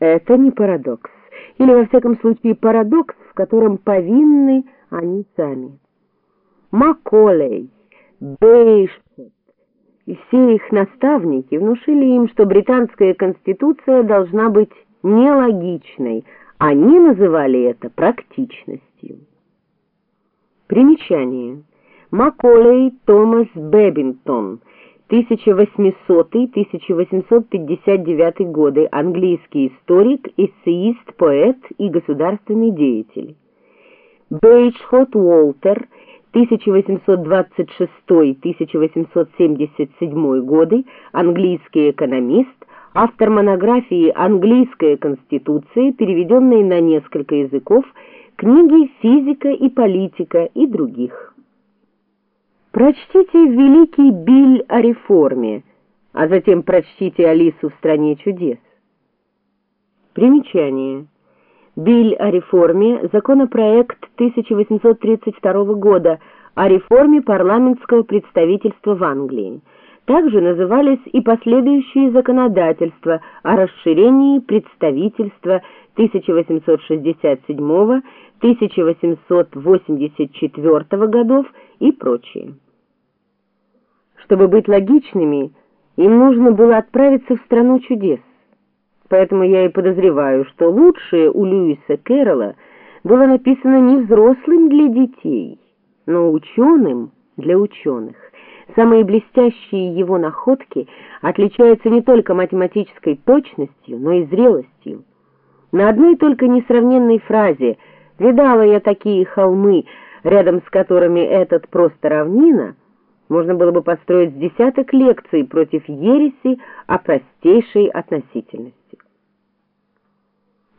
Это не парадокс, или во всяком случае парадокс, в котором повинны они сами. Макколей, Бейшфорд и все их наставники внушили им, что британская конституция должна быть нелогичной, они называли это практичностью. Примечание. Макколей Томас Бэббингтон, 1800-1859 годы, английский историк, эссеист, поэт и государственный деятель. Бейджхот Уолтер, 1826-1877 годы, английский экономист, автор монографии «Английская конституция», переведенной на несколько языков, книги «Физика и политика» и других. Прочтите великий Биль о реформе, а затем прочтите Алису в «Стране чудес». Примечание. Биль о реформе, законопроект 1832 года о реформе парламентского представительства в Англии. Также назывались и последующие законодательства о расширении представительства 1867-1884 годов и прочее. Чтобы быть логичными, им нужно было отправиться в страну чудес. Поэтому я и подозреваю, что лучшее у Льюиса Кэрролла было написано не взрослым для детей, но ученым для ученых. Самые блестящие его находки отличаются не только математической точностью, но и зрелостью. На одной только несравненной фразе «Видала я такие холмы», рядом с которыми этот просто равнина, можно было бы построить десяток лекций против ереси о простейшей относительности.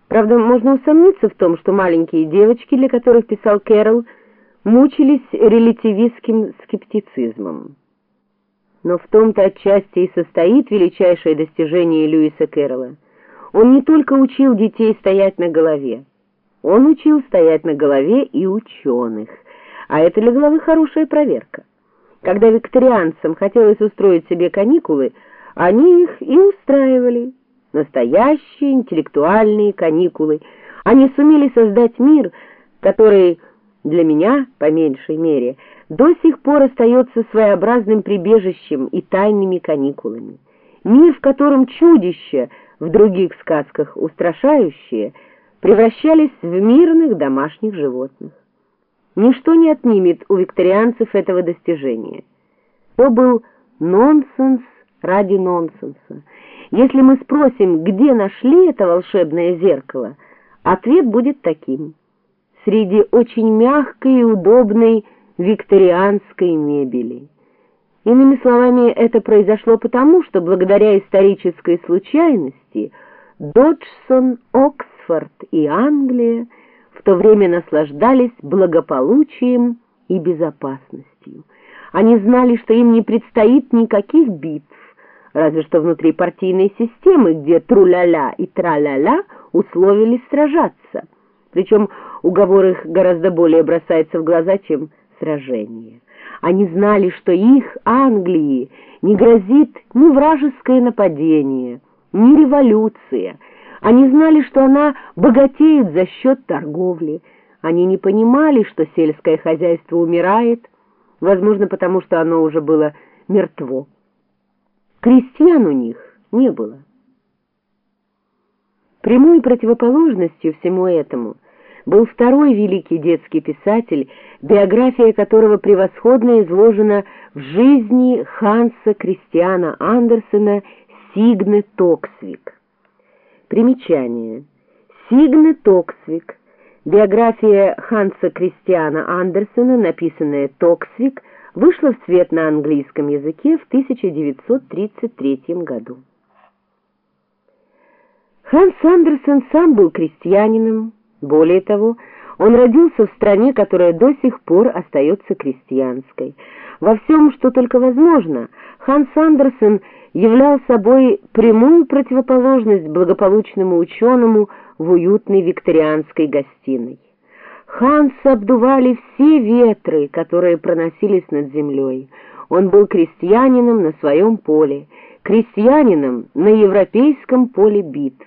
Правда, можно усомниться в том, что маленькие девочки, для которых писал Кэрол, мучились релятивистским скептицизмом. Но в том-то отчасти и состоит величайшее достижение Льюиса Кэрролла. Он не только учил детей стоять на голове, он учил стоять на голове и ученых, а это для головы хорошая проверка. Когда викторианцам хотелось устроить себе каникулы, они их и устраивали. Настоящие интеллектуальные каникулы. Они сумели создать мир, который для меня, по меньшей мере, до сих пор остается своеобразным прибежищем и тайными каникулами. Мир, в котором чудища, в других сказках устрашающие, превращались в мирных домашних животных. Ничто не отнимет у викторианцев этого достижения. То был нонсенс ради нонсенса. Если мы спросим, где нашли это волшебное зеркало, ответ будет таким. Среди очень мягкой и удобной викторианской мебели. Иными словами, это произошло потому, что благодаря исторической случайности Доджсон, Оксфорд и Англия в то время наслаждались благополучием и безопасностью. Они знали, что им не предстоит никаких битв, разве что внутри партийной системы, где тру-ля-ля и тра-ля-ля условились сражаться. Причем уговор их гораздо более бросается в глаза, чем сражение. Они знали, что их, Англии, не грозит ни вражеское нападение, ни революция. Они знали, что она богатеет за счет торговли. Они не понимали, что сельское хозяйство умирает, возможно, потому что оно уже было мертво. Крестьян у них не было. Прямой противоположностью всему этому был второй великий детский писатель, биография которого превосходно изложена в жизни Ханса Кристиана Андерсена Сигне Токсвик. Примечание. Сигне Токсвик. Биография Ханса Кристиана Андерсена, написанная Токсвик, вышла в свет на английском языке в 1933 году. Ханс Андерсон сам был крестьянином, более того, он родился в стране, которая до сих пор остается крестьянской. Во всем, что только возможно, Ханс Андерсон являл собой прямую противоположность благополучному ученому в уютной викторианской гостиной. Ханса обдували все ветры, которые проносились над землей. Он был крестьянином на своем поле, крестьянином на европейском поле битв.